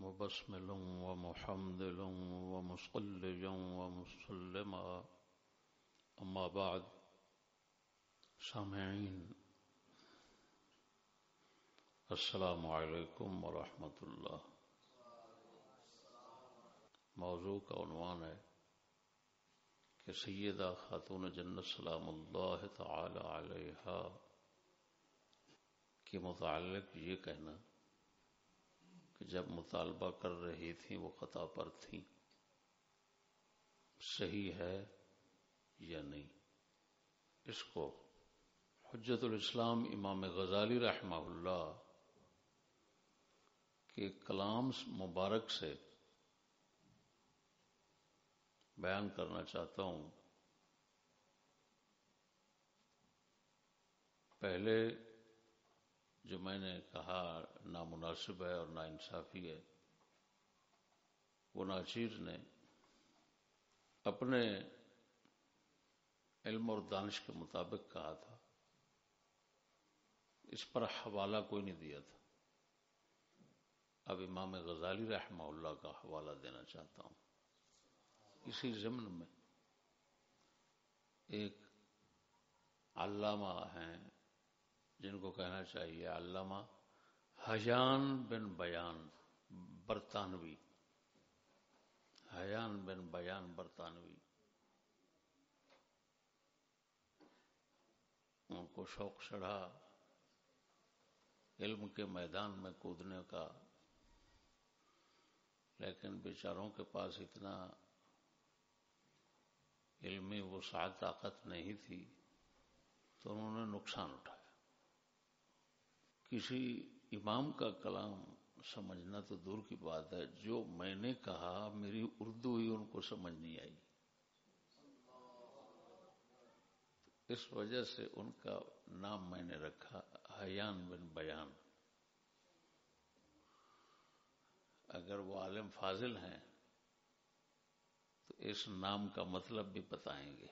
مبسمل ومحمدل ومصلج ومسلما. أما بعد، سامعين، السلام علیکم ورحمۃ اللہ موضوع کا عنوان ہے کہ سیدہ خاتون جنت سلام اللہ تعالی علیہ کے متعلق یہ کہنا کہ جب مطالبہ کر رہی تھی وہ خطا پر تھی صحیح ہے یا نہیں؟ اس کو حجت الاسلام امام غزالی رحمہ اللہ کے کلام مبارک سے بیان کرنا چاہتا ہوں۔ پہلے جو میں نے کہا نامناسب ہے اور نا انصافی ہے، وہ ناچیر نے اپنے علم اور دانش کے مطابق کہا تھا۔ اس پر حوالہ کوئی نہیں دیا تھا۔ اب امام غزالی رحمہ اللہ کا حوالہ دینا چاہتا ہوں۔ اسی ضمن میں ایک علامہ ہیں جن کو کہنا چاہیے علامہ حیان بن بیان برطانوی۔ حیان بن بیان برطانوی۔ ان کو شوق چڑھا۔ علم کے میدان میں کودنے کا۔ لیکن بیچاروں کے پاس اتنا علمی وہ طاقت نہیں تھی تو انہوں نے نقصان اٹھایا۔ کسی امام کا کلام سمجھنا تو دور کی بات ہے۔ جو میں نے کہا، میری اردو ہی ان کو سمجھ نہیں آئی۔ اس وجہ سے ان کا نام میں نے رکھا حیان بن بیان۔ اگر وہ عالم فاضل ہیں، تو اس نام کا مطلب بھی بتائیں گے۔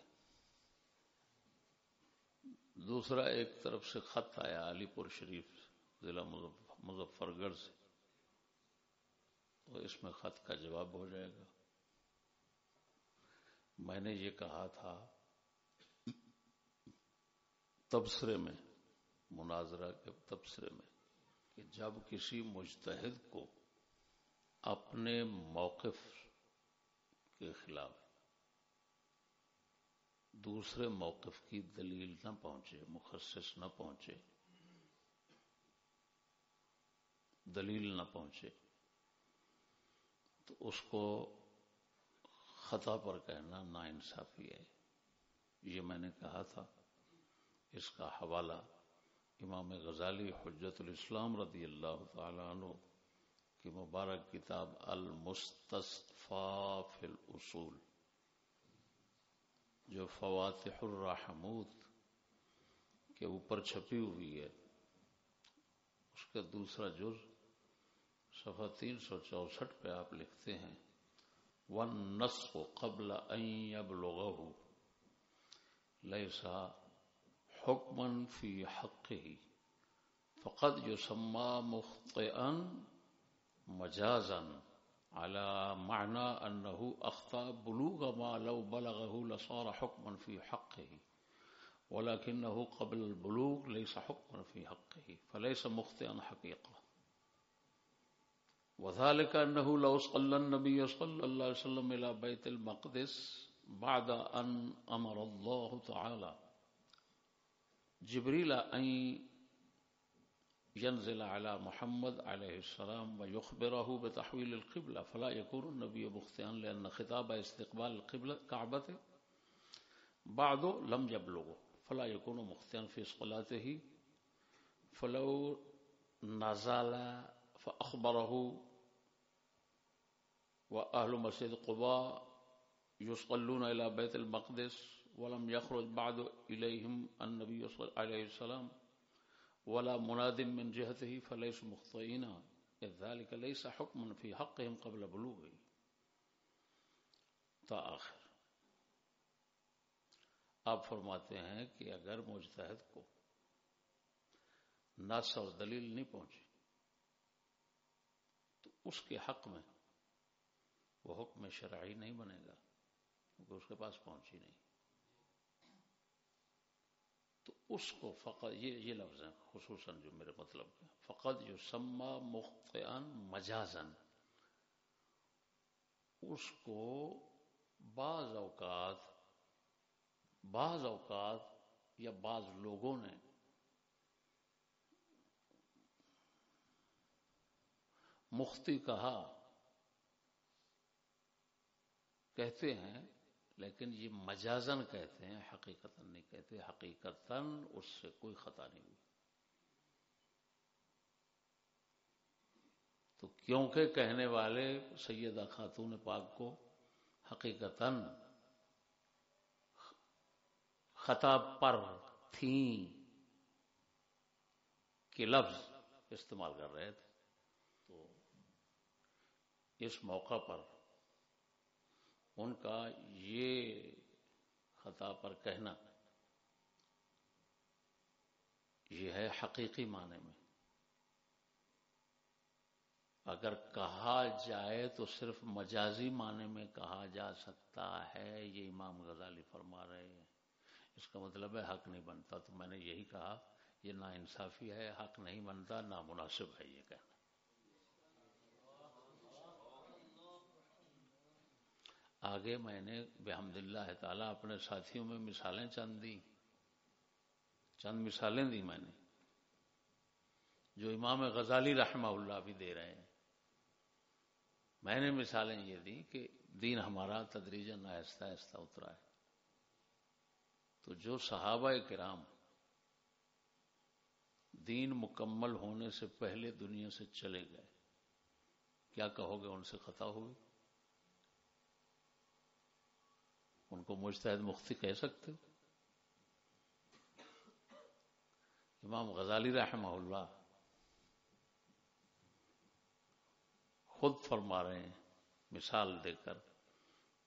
دوسرا، ایک طرف سے خط آیا علی پور شریف ضلع مظفر گڑھ سے۔ تو اس میں خط کا جواب ہو جائے گا۔ میں نے یہ کہا تھا، تبصرے میں، مناظرہ کے تبصرے میں، کہ جب کسی مجتہد کو اپنے موقف کے خلاف دوسرے موقف کی دلیل نہ پہنچے، مخصص نہ پہنچے دلیل نہ پہنچے، تو اس کو خطا پر کہنا نا انصافی ہے۔ یہ میں نے کہا تھا۔ اس کا حوالہ امام غزالی حجت الاسلام رضی اللہ تعالی عنہ کی مبارک کتاب المستصفا فی الاصول، جو فواتح الرحمود کے اوپر چھپی ہوئی ہے۔ اس کا دوسرا جز صفحہ تین سو چونسٹھ پہ آپ لکھتے ہیں، ون نس کو قبل اب لوگ لئیسا حکمن فی حق ہی فقط جو سما مخت ان مجازن على معنى أنه أخطأ بلوغ ما لو بلغه لصار حكما في حقه ولكنه قبل البلوغ ليس حكما في حقه فليس مخطئا حقيقة وذلك أنه لو صلى النبي صلى الله عليه وسلم إلى بيت المقدس بعد أن أمر الله تعالى. جبريل أن ينزل على محمد عليه السلام ويخبره بتحويل القبلة. فلا يكون النبي مخطئا لأن خطاب استقبال القبلة كعبته. بعد لم يبلغه. فلا يكون مخطئا في صلاته. فلو نزل فأخبره وأهل مسجد قباء يصلون إلى بيت المقدس ولم يخرج بعد إليهم النبي صلى الله عليه وسلم ولا مناد من جهته فليس مخطئين. إذ ذلك ليس حكم في حقهم قبل بلوغه. تا آخر آپ فرماتے ہیں کہ اگر مجتہد کو نس اور دلیل نہیں پہنچی اس کے حق میں وہ حکم شرعی نہیں بنے گا، کیونکہ اس کے پاس پہنچی نہیں۔ تو اس کو فقط یہ یہ لفظ ہیں، خصوصاً جو میرے مطلب فقط جو سما مختن مجازن اس کو بعض اوقات بعض اوقات یا بعض لوگوں نے مختی کہا۔ کہتے ہیں، لیکن یہ مجازن کہتے ہیں حقیقت نہیں کہتے حقیقت اس سے کوئی خطا نہیں ہوئی۔ تو کیونکہ کہنے والے سیدہ خاتون پاک کو حقیقت خطا پر تھیں کہ لفظ استعمال کر رہے تھے۔ تو اس موقع پر ان کا یہ خطا پر کہنا یہ ہے حقیقی معنی میں۔ اگر کہا جائے تو صرف مجازی معنی میں کہا جا سکتا ہے، یہ امام غزالی فرما رہے ہیں۔ اس کا مطلب ہے حق نہیں بنتا، تو میں نے یہی کہا، یہ نا انصافی ہے، حق نہیں بنتا نامناسب ہے یہ کہنا۔ آگے میں نے بحمد اللہ تعالیٰ اپنے ساتھیوں میں مثالیں چند دی۔ چند مثالیں دی میں نے، جو امام غزالی رحمہ اللہ بھی دے رہے ہیں۔ میں نے مثالیں یہ دی کہ دین ہمارا تدریجن آہستہ آہستہ اترا ہے۔ تو جو صحابہ کرام دین مکمل ہونے سے پہلے دنیا سے چلے گئے، کیا کہو گے؟ ان سے خطا ہوگی ان کو مجتہد مختی کہہ سکتے ہو۔ امام غزالی رحمہ اللہ خود فرما رہے ہیں، مثال دے کر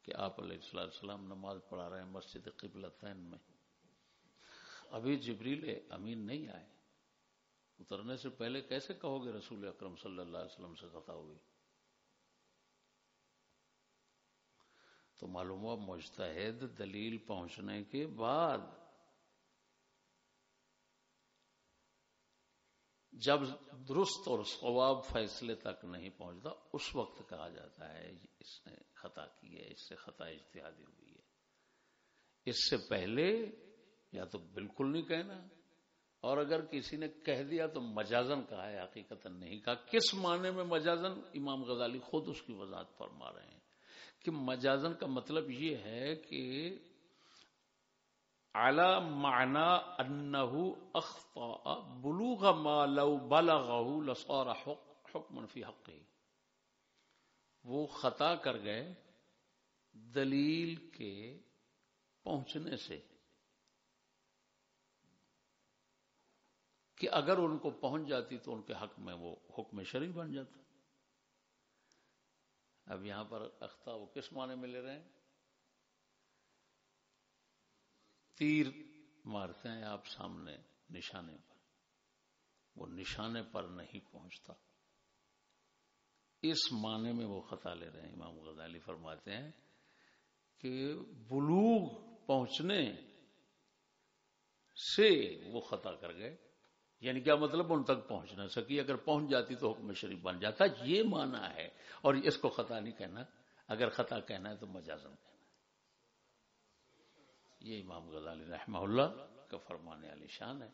کہ آپ علیہ السلام نماز پڑھا رہے ہیں مسجد قبلتین میں۔ ابھی جبریل امین نہیں آئے۔ اترنے سے پہلے کیسے کہو گے رسول اکرم صلی اللہ علیہ وسلم سے خطا ہوئی؟ تو معلوم ہوا مجتہد دلیل پہنچنے کے بعد جب درست اور ثواب فیصلے تک نہیں پہنچتا، اس وقت کہا جاتا ہے، اس نے خطا کی ہے، اس سے خطا اجتہادی ہوئی ہے۔ اس سے پہلے یا تو بالکل نہیں کہنا، اور اگر کسی نے کہہ دیا تو مجازن کہا ہے حقیقت نہیں کہا۔ کس معنی میں مجازن؟ امام غزالی خود اس کی وضاحت فرما رہے ہیں۔ کہ مجازن کا مطلب یہ ہے کہ اعلی معنی انہو اخطا بلوغ ما لو بلغہ لصار حکم فی حقی وہ خطا کر گئے دلیل کے پہنچنے سے کہ اگر ان کو پہنچ جاتی تو ان کے حق میں وہ حکم شریف بن جاتا۔ اب یہاں پر اختہ وہ کس معنی میں لے رہے ہیں؟ تیر مارتے ہیں آپ سامنے نشانے پر۔ وہ نشانے پر نہیں پہنچتا۔ اس معنی میں وہ خطا لے رہے ہیں۔ امام غزالی فرماتے ہیں کہ بلوغ پہنچنے سے وہ خطا کر گئے۔ یعنی کیا مطلب ان تک پہنچ نہ سکی؟ اگر پہنچ جاتی تو حکم شریف بن جاتا۔ یہ مانا ہے۔ اور اس کو خطا نہیں کہنا۔ اگر خطا کہنا ہے تو مجازم کہنا یہ امام غزالی رحمہ اللہ کا فرمانے علی شان ہے۔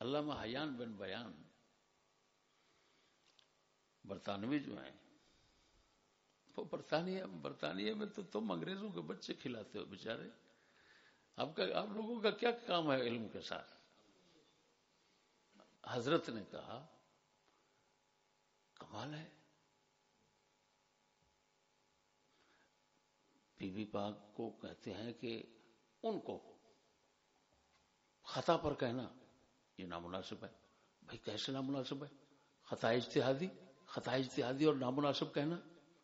علامہ حیان بن بیان برطانوی جو ہیں، وہ برطانیہ برطانیہ میں تو تم انگریزوں کے بچے کھلاتے ہو بےچارے آپ کا آپ لوگوں کا کیا کام ہے علم کے ساتھ؟ حضرت نے کہا، کمال ہے۔ بی بی پاک کو کہتے ہیں کہ ان کو خطا پر کہنا یہ نامناسب ہے۔ بھائی، کیسے نامناسب ہے؟ خطا اجتہادی خطا اجتہادی اور نامناسب کہنا۔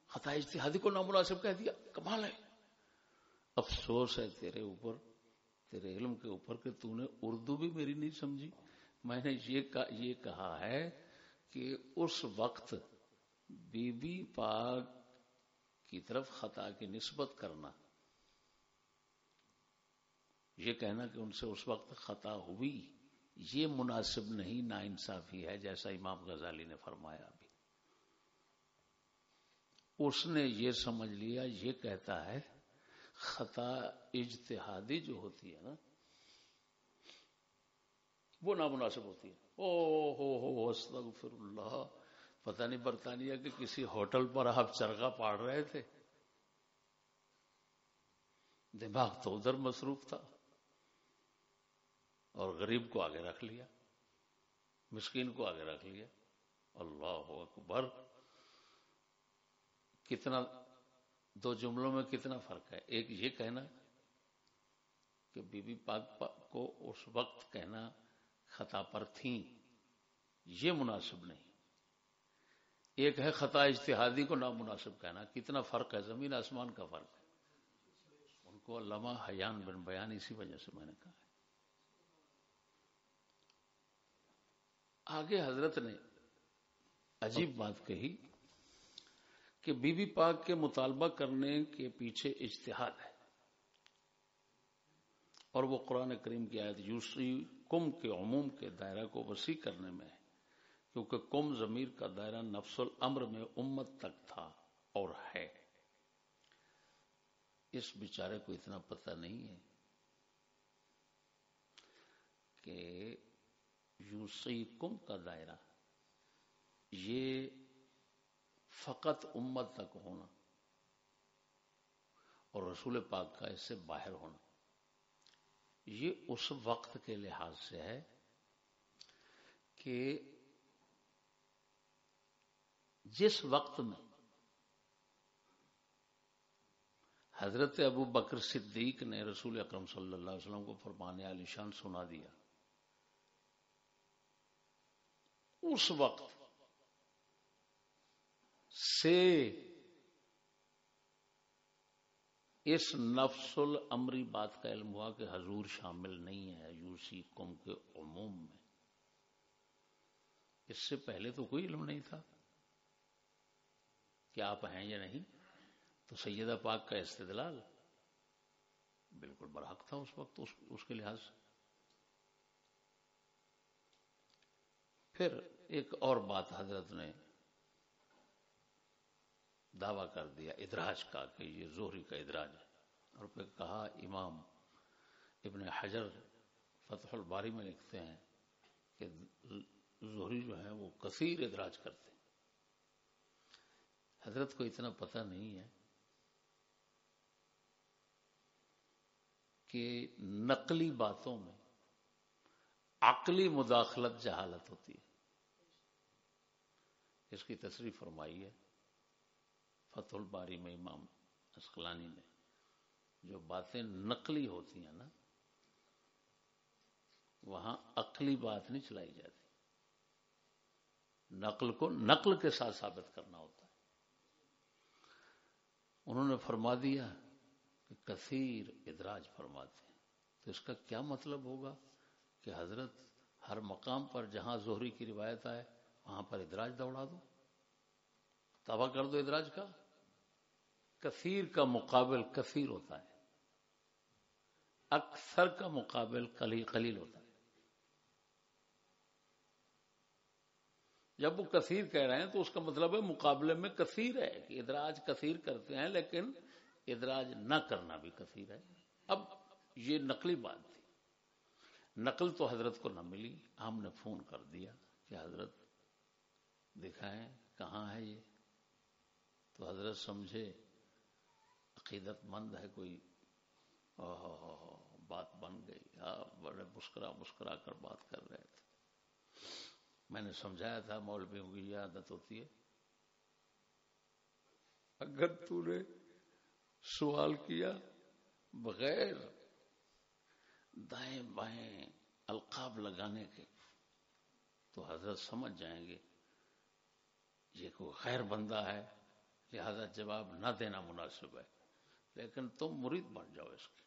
خطا اجتہادی کو نامناسب کہہ دیا۔ کمال ہے۔ افسوس ہے تیرے اوپر، تیرے علم کے اوپر کہ تو نے اردو بھی میری نہیں سمجھی۔ میں نے یہ کہا ہے کہ اس وقت بی بی پاک کی طرف خطا کی نسبت کرنا۔ یہ کہنا کہ ان سے اس وقت خطا ہوئی، یہ مناسب نہیں، نا انصافی ہے، جیسا امام غزالی نے فرمایا ابھی۔ اس نے یہ سمجھ لیا، یہ کہتا ہے، خطا اجتہادی جو ہوتی ہے نا وہ نامناسب ہوتی ہے۔ او ہو ہو استغفر اللہ پتہ نہیں برطانیہ کے کسی ہوٹل پر آپ چرگا پاڑ رہے تھے۔ دماغ تو ادھر مصروف تھا۔ اور غریب کو آگے رکھ لیا۔ مسکین کو آگے رکھ لیا۔ اللہ اکبر۔ کتنا، دو جملوں میں کتنا فرق ہے۔ ایک یہ کہنا کہ بی بی پاک کو اس وقت کہنا خطا پر تھیں۔ یہ مناسب نہیں۔ ایک ہے خطا اجتہادی کو نامناسب کہنا۔ کتنا فرق ہے؟ زمین آسمان کا فرق ہے۔ ان کو علامہ حیان بن بیان اسی وجہ سے میں نے کہا آگے حضرت نے عجیب بات کہی کہ بی بی پاک کے مطالبہ کرنے کے پیچھے اجتہاد ہے۔ اور وہ قرآن کریم کی آیت یوسی کم کے عموم کے دائرہ کو وسیع کرنے میں، کیونکہ کم ضمیر کا دائرہ نفس الامر میں امت تک تھا اور ہے۔ اس بیچارے کو اتنا پتہ نہیں ہے کہ یوسی کم کا دائرہ، یہ فقط امت تک ہونا اور رسول پاک کا اس سے باہر ہونا۔ یہ اس وقت کے لحاظ سے ہے کہ جس وقت میں حضرت ابو بکر صدیق نے رسول اکرم صلی اللہ علیہ وسلم کو فرمانے علی شان سنا دیا، اس وقت سے اس نفس العمری بات کا علم ہوا کہ حضور شامل نہیں ہے یوسی قوم کے عموم میں۔ اس سے پہلے تو کوئی علم نہیں تھا۔ کہ آپ ہیں یا نہیں؟ تو سیدہ پاک کا استدلال۔ بالکل برحق تھا اس وقت اس کے لحاظ سے۔ پھر ایک اور بات حضرت نے دعویٰ کر دیا، ادراج کا کہ یہ زہری کا ادراج ہے۔ اور پھر کہا، امام ابن حجر فتح الباری میں لکھتے ہیں کہ زہری جو ہے وہ کثیر ادراج کرتے ہیں۔ حضرت کو اتنا پتہ نہیں ہے کہ نقلی باتوں میں عقلی مداخلت جہالت ہوتی ہے۔ اس کی تصریح فرمائی ہے۔ فتح الباری میں امام اسقلانی نے جو باتیں نقلی ہوتی ہیں نا، وہاں عقلی بات نہیں چلائی جاتی۔ نقل کو نقل کے ساتھ ثابت کرنا ہوتا ہے۔ انہوں نے فرما دیا کہ کثیر ادراج فرماتے ہیں۔ تو اس کا کیا مطلب ہوگا کہ حضرت ہر مقام پر جہاں زہری کی روایت آئے، وہاں پر ادراج دوڑا دو۔ تباہ کر دو ادراج کا۔ کثیر کا مقابل کثیر ہوتا ہے۔ اکثر کا مقابل قلیل ہوتا ہے۔ جب وہ کثیر کہہ رہے ہیں تو اس کا مطلب ہے مقابلے میں کثیر ہے کہ ادراج کثیر کرتے ہیں لیکن ادراج نہ کرنا بھی کثیر ہے۔ اب یہ نقلی بات تھی۔ نقل تو حضرت کو نہ ملی۔ ہم نے فون کر دیا کہ حضرت دکھائیں، کہاں ہے یہ؟ تو حضرت سمجھے عقیدت مند ہے کوئی بات بن گئی۔ بڑے مسکرا مسکرا کر بات کر رہے تھے۔ میں نے سمجھایا تھا مولویوں کی یہ عادت ہوتی ہے۔ اگر تو نے سوال کیا بغیر دائیں بائیں القاب لگانے کے، تو حضرت سمجھ جائیں گے یہ کوئی خیر بندہ ہے، لہذا جواب نہ دینا مناسب ہے۔ لیکن تم مرید بن جاؤ اس کے۔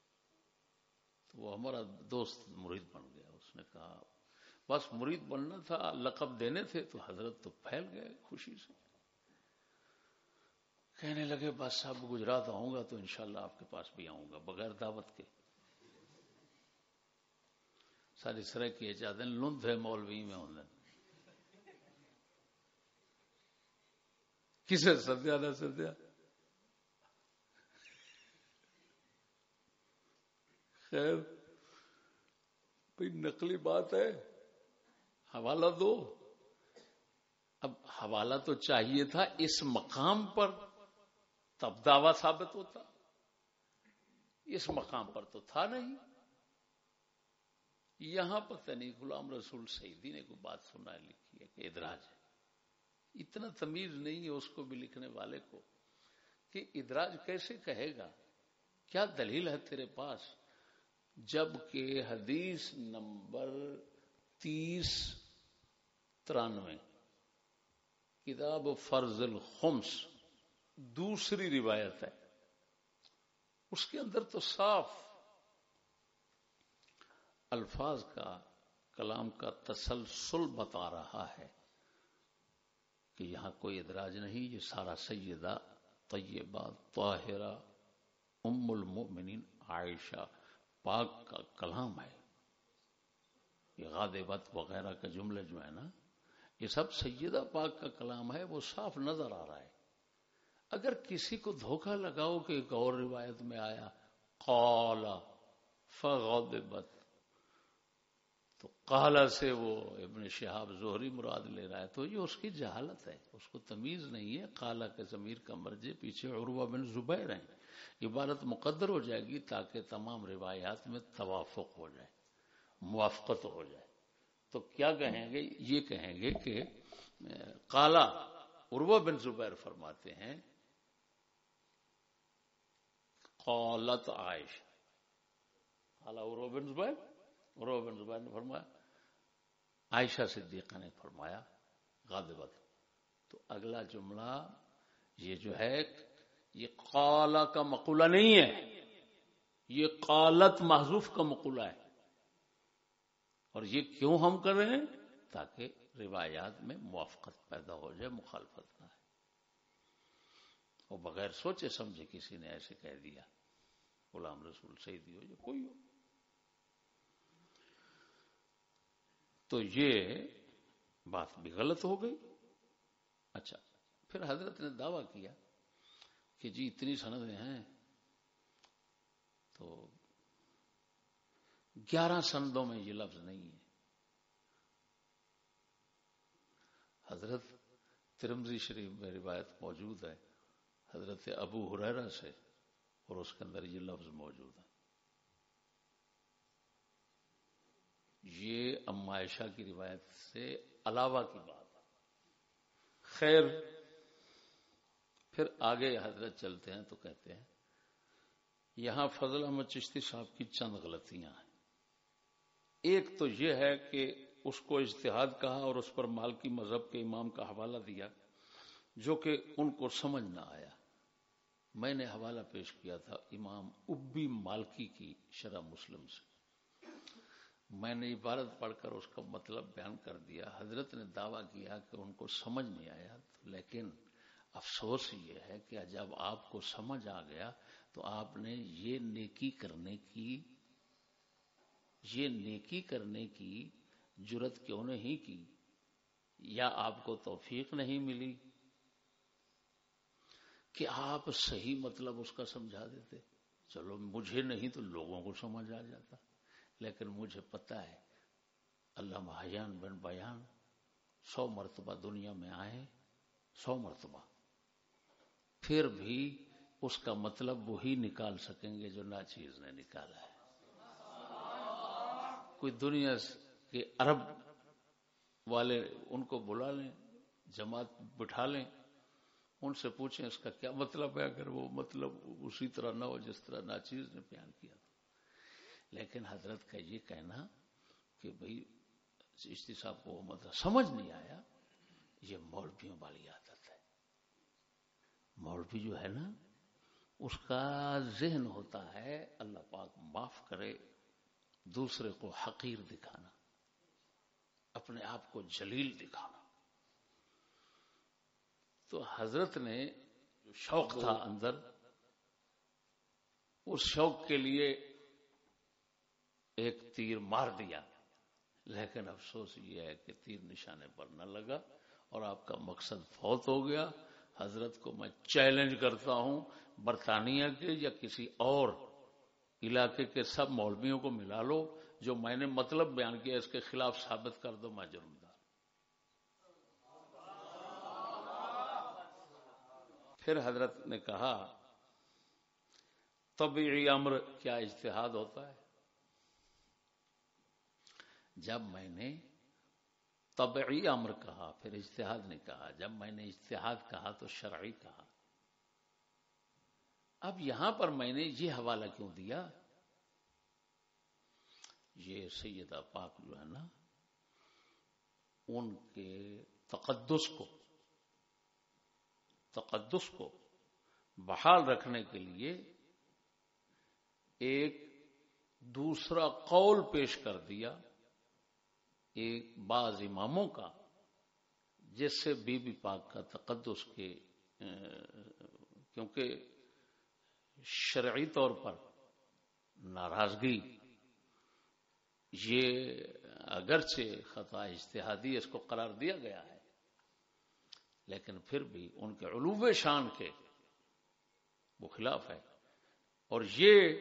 تو وہ ہمارا دوست مرید بن گیا۔ اس نے کہا، بس مرید بننا تھا، لقب دینے تھے تو حضرت تو پھیل گئے خوشی سے۔ کہنے لگے، بس صاحب گجرات آؤں گا تو انشاءاللہ آپ کے پاس بھی آؤں گا، بغیر دعوت کے۔ ساری سر کیے چاہتے ہیں لند ہے مولوی میں ہوں۔ کسے سدیا نہ سدیا۔ خیر بھائی نقلی بات ہے؟ حوالہ دو۔ اب حوالہ تو چاہیے تھا، اس مقام پر تب دعوی ثابت ہوتا۔ اس مقام پر تو تھا نہیں۔ یہاں پتہ نہیں غلام رسول سعیدی نے کوئی بات سنا لکھی ہے کہ ادراج ہے۔ اتنا تمیز نہیں ہے اس کو بھی لکھنے والے کو کہ ادراج کیسے کہے گا؟ کیا دلیل ہے تیرے پاس؟ جبکہ حدیث نمبر تیس ترانوے، کتاب فرض الخمس، دوسری روایت ہے۔ اس کے اندر تو صاف الفاظ کا، کلام کا تسلسل بتا رہا ہے کہ یہاں کوئی ادراج نہیں، یہ سارا سیدہ طیبہ طاہرہ ام المؤمنین عائشہ۔ پاک کا کلام ہے۔ یہ غادبت وغیرہ کا جملے جو ہے نا، یہ سب سیدہ پاک کا کلام ہے، وہ صاف نظر آ رہا ہے۔ اگر کسی کو دھوکہ لگاؤ کہ ایک اور روایت میں آیا قالا فغضبت تو قالا سے وہ ابن شہاب زہری مراد لے رہا ہے۔ تو یہ اس کی جہالت ہے، اس کو تمیز نہیں ہے۔ قالا کے ضمیر کا مرجے پیچھے عروہ بن زبیر ہیں۔ عبارت مقدر ہو جائے گی تاکہ تمام روایات میں توافق ہو جائے، موافقت ہو جائے۔ تو کیا کہیں گے؟ یہ کہیں گے کہ کالا عروہ بن زبیر فرماتے ہیں، قالت عائش کالا عروہ بن زبیر؟ عروہ بن زبیر نے فرمایا، عائشہ صدیقہ نے فرمایا غادبت تو اگلا جملہ یہ جو ہے یہ قالا کا مقولہ نہیں ہے، یہ قالت محضوف کا مقولہ ہے۔ اور یہ کیوں ہم کر رہے ہیں؟ تاکہ روایات میں موافقت پیدا ہو جائے، مخالفت نہ ہے وہ بغیر سوچے سمجھے کسی نے ایسے کہہ دیا، غلام رسول سعیدی ہو یا کوئی ہو۔ تو یہ بات بھی غلط ہو گئی۔ اچھا پھر حضرت نے دعویٰ کیا۔ کہ جی اتنی سندیں ہیں تو گیارہ سندوں میں یہ لفظ نہیں ہے۔ حضرت ترمزی شریف میں روایت موجود ہے۔ حضرت ابو حریرا سے اور اس کے اندر یہ لفظ موجود ہے یہ عائشہ کی روایت سے علاوہ کی بات ہے۔ خیر پھر آگے حضرت چلتے ہیں تو کہتے ہیں، یہاں فضل احمد چشتی صاحب کی چند غلطیاں ہیں۔ ایک تو یہ ہے کہ اس کو اجتہاد کہا اور اس پر مالکی مذہب کے امام کا حوالہ دیا جو کہ ان کو سمجھ نہ آیا۔ میں نے حوالہ پیش کیا تھا امام ابی مالکی کی شرح مسلم سے۔ میں نے عبارت پڑھ کر اس کا مطلب بیان کر دیا۔ حضرت نے دعویٰ کیا کہ ان کو سمجھ نہیں آیا، لیکن افسوس یہ ہے کہ جب آپ کو سمجھ آ گیا تو آپ نے یہ نیکی کرنے کی، یہ نیکی کرنے کی جرت کیوں نہیں کی؟ یا آپ کو توفیق نہیں ملی کہ آپ صحیح مطلب اس کا سمجھا دیتے؟ چلو، مجھے نہیں تو لوگوں کو سمجھ آ جاتا۔ لیکن مجھے پتا ہے اللہ محیان بن بیان سو مرتبہ دنیا میں آئے، سو مرتبہ۔ پھر بھی اس کا مطلب وہی نکال سکیں گے جو ناچیز نے نکالا ہے۔ کوئی دنیا کے عرب والے ان کو بلا لیں، جماعت بٹھا لیں، ان سے پوچھیں اس کا کیا مطلب ہے اگر وہ مطلب اسی طرح نہ ہو جس طرح ناچیز نے بیان کیا لیکن حضرت کا یہ کہنا کہ بھائی چشتی صاحب کو مطلب سمجھ نہیں آیا، یہ مولویوں والی عادت ہے مولوی جو ہے نا، اس کا ذہن ہوتا ہے، اللہ پاک معاف کرے، دوسرے کو حقیر دکھانا، اپنے آپ کو جلیل دکھانا۔ تو حضرت نے جو شوق تھا اندر، اس شوق کے لیے ایک تیر مار دیا۔ لیکن افسوس یہ ہے کہ تیر نشانے پر نہ لگا اور آپ کا مقصد فوت ہو گیا۔ حضرت کو میں چیلنج کرتا ہوں برطانیہ کے یا کسی اور علاقے کے سب مولویوں کو ملا لو، جو میں نے مطلب بیان کیا، اس کے خلاف ثابت کر دو، میں جرم دار پھر حضرت نے کہا، طبیعی امر کیا اجتہاد ہوتا ہے؟ جب میں نے طبعی امر کہا، پھر اجتہاد نہیں کہا۔ جب میں نے اجتہاد کہا تو شرعی کہا۔ اب یہاں پر میں نے یہ حوالہ کیوں دیا؟ یہ سیدہ پاک جو ہے نا، ان کے تقدس کو تقدس کو بحال رکھنے کے لیے ایک دوسرا قول پیش کر دیا۔ ایک بعض اماموں کا، جس سے بی بی پاک کا تقدس کے کیونکہ شرعی طور پر ناراضگی، یہ اگرچہ خطا اجتہادی اس کو قرار دیا گیا ہے، لیکن پھر بھی ان کے علوب شان کے وہ خلاف ہے۔ اور یہ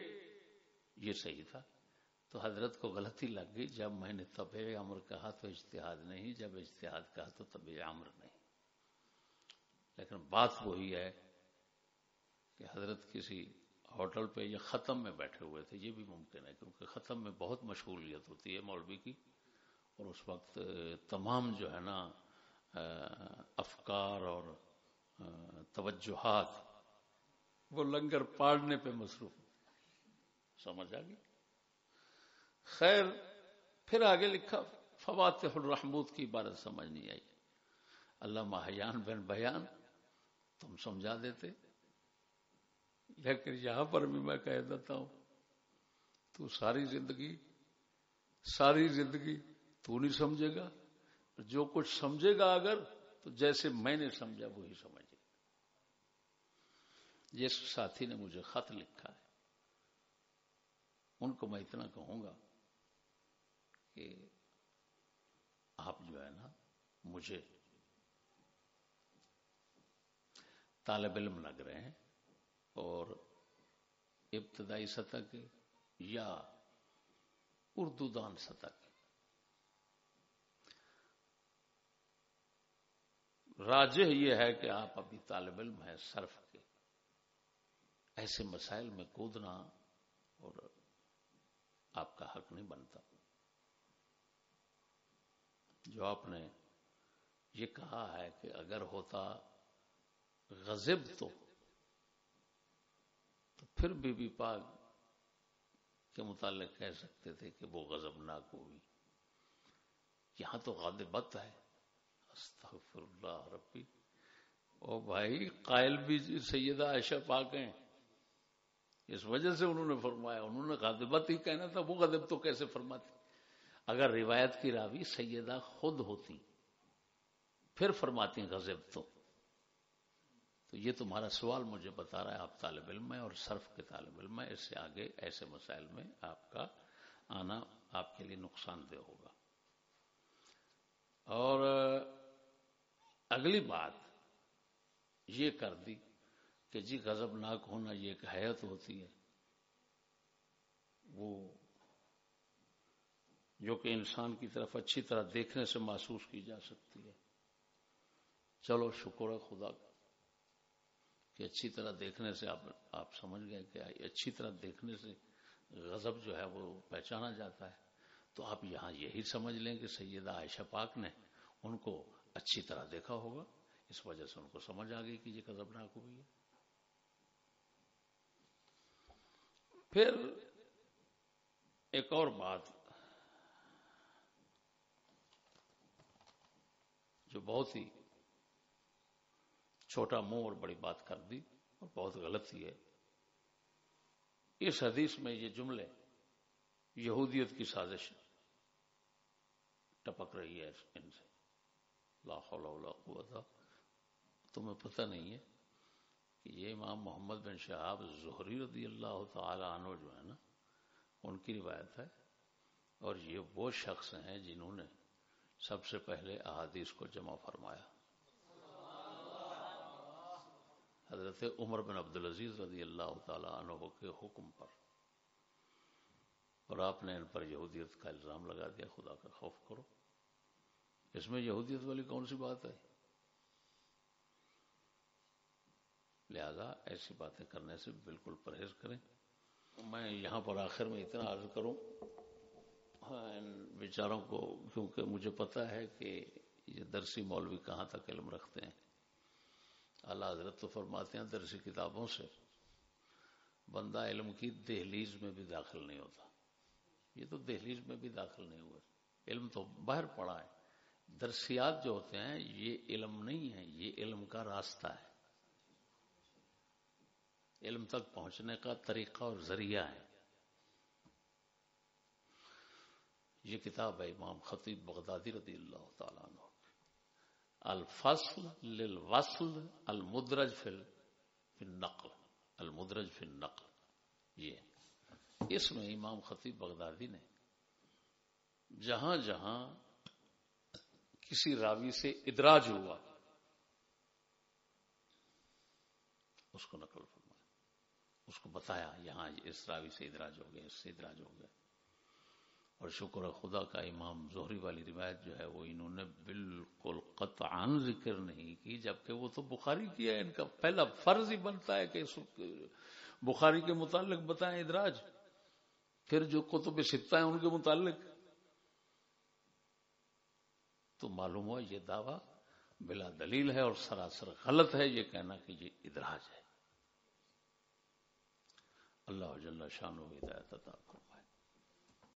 یہ صحیح تھا۔ تو حضرت کو غلطی لگ گئی۔ جب میں نے طب عمر کہا تو اجتہاد نہیں، جب اجتہاد کہا تو طب عمر نہیں۔ لیکن بات وہی ہے کہ حضرت کسی ہوٹل پہ یا ختم میں بیٹھے ہوئے تھے، یہ بھی ممکن ہے، کیونکہ ختم میں بہت مشغولیت ہوتی ہے مولوی کی۔ اور اس وقت تمام جو ہے نا افکار اور توجہات وہ لنگر پاڑنے پہ مصروف۔ سمجھ آ گئی؟ خیر، پھر آگے لکھا، فواتح الرحمود کی عبارت سمجھ نہیں آئی۔ اللہ ماہیان بن بیان، تم سمجھا دیتے۔ لیکن یہاں پر بھی میں کہہ دیتا ہوں، تو ساری زندگی ساری زندگی تو نہیں سمجھے گا۔ جو کچھ سمجھے گا اگر، تو جیسے میں نے سمجھا، وہی سمجھے گا۔ جس ساتھی نے مجھے خط لکھا ہے۔ ان کو میں اتنا کہوں گا کہ آپ جو ہے نا مجھے طالب علم لگ رہے ہیں اور ابتدائی سطح کے یا اردو دان سطح کے راجہ یہ ہے کہ آپ ابھی طالب علم ہیں صرف کے۔ ایسے مسائل میں کودنا اور آپ کا حق نہیں بنتا۔ جو آپ نے یہ کہا ہے کہ اگر ہوتا غزب تو تو پھر بی بی پاک کے متعلق کہہ سکتے تھے کہ وہ غزب ناک ہوئی۔ یہاں تو غادبت ہے۔ استغفر اللہ ربی۔ او بھائی، قائل بھی سیدہ عائشہ پاک ہیں۔ اس وجہ سے انہوں نے فرمایا، انہوں نے غادبت ہی کہنا تھا، وہ غدب تو کیسے فرماتی اگر روایت کی راوی سیدہ خود ہوتی، پھر فرماتی غزب تو۔ تو یہ تمہارا سوال مجھے بتا رہا ہے، آپ طالب علم میں اور صرف کے طالب علم میں اس سے آگے ایسے مسائل میں آپ کا آنا آپ کے لیے نقصان دہ ہوگا۔ اور اگلی بات یہ کر دی کہ جی غضب ناک ہونا یہ ایک حیت ہوتی ہے، وہ جو کہ انسان کی طرف اچھی طرح دیکھنے سے محسوس کی جا سکتی ہے۔ چلو، شکر ہے، خدا کا، کہ اچھی طرح دیکھنے سے آپ آپ سمجھ گئے کہ اچھی طرح دیکھنے سے غضب جو ہے وہ پہچانا جاتا ہے۔ تو آپ یہاں یہی سمجھ لیں کہ سیدہ عائشہ پاک نے ان کو اچھی طرح دیکھا ہوگا۔ اس وجہ سے ان کو سمجھ آ گئی کہ یہ غضبناک ہوئی ہے۔ پھر ایک اور بات جو بہت ہی چھوٹا منہ اور بڑی بات کر دی اور بہت غلط ہی ہے۔ اس حدیث میں یہ جملے یہودیت کی سازش ٹپک رہی ہے ان سے۔ لا حول ولا قوت۔ تمہیں پتہ نہیں ہے کہ یہ امام محمد بن شہاب زہری رضی اللہ تعالی عنہ جو ہے نا، ان کی روایت ہے اور یہ وہ شخص ہیں جنہوں نے سب سے پہلے احادیث کو جمع فرمایا۔ حضرت عمر بن عبدالعزیز رضی اللہ تعالی عنہ کے حکم پر۔ اور آپ نے ان پر یہودیت کا الزام لگا دیا، خدا کا خوف کرو۔ اس میں یہودیت والی کون سی بات ہے؟ لہذا ایسی باتیں کرنے سے بالکل پرہیز کریں۔ میں یہاں پر آخر میں اتنا عرض کروں بیچاروں کو، کیونکہ مجھے پتا ہے کہ یہ درسی مولوی کہاں تک علم رکھتے ہیں۔ اللہ حضرت تو فرماتے ہیں درسی کتابوں سے، بندہ علم کی دہلیز میں بھی داخل نہیں ہوتا۔ یہ تو دہلیز میں بھی داخل نہیں ہوئے۔ علم تو باہر پڑا ہے۔ درسیات جو ہوتے ہیں، یہ علم نہیں ہے، یہ علم کا راستہ ہے۔ علم تک پہنچنے کا طریقہ اور ذریعہ ہے۔ یہ کتاب ہے امام خطیب بغدادی رضی اللہ تعالیٰ عنہ۔ الفصل للوصل المدرج فی النقل، المدرج فی النقل۔ یہ اس میں امام خطیب بغدادی نے جہاں جہاں کسی راوی سے ادراج ہوا، اس کو نقل فرمایا، اس کو بتایا، یہاں اس راوی سے ادراج ہو گیا اس سے ادراج ہو گیا اور شکر خدا کا امام زہری والی روایت جو ہے وہ انہوں نے بالکل قطعا ذکر نہیں کی، جبکہ وہ تو بخاری کیا ہے۔ ان کا پہلا فرض ہی بنتا ہے کہ بخاری کے متعلق بتائیں ادراج۔ پھر جو کتب سکتا ہے ان کے متعلق۔ تو معلوم ہوا یہ دعویٰ بلا دلیل ہے اور سراسر غلط ہے، یہ کہنا کہ یہ ادراج ہے۔ اللہ جل شان و ہدایت عطا فرمائے۔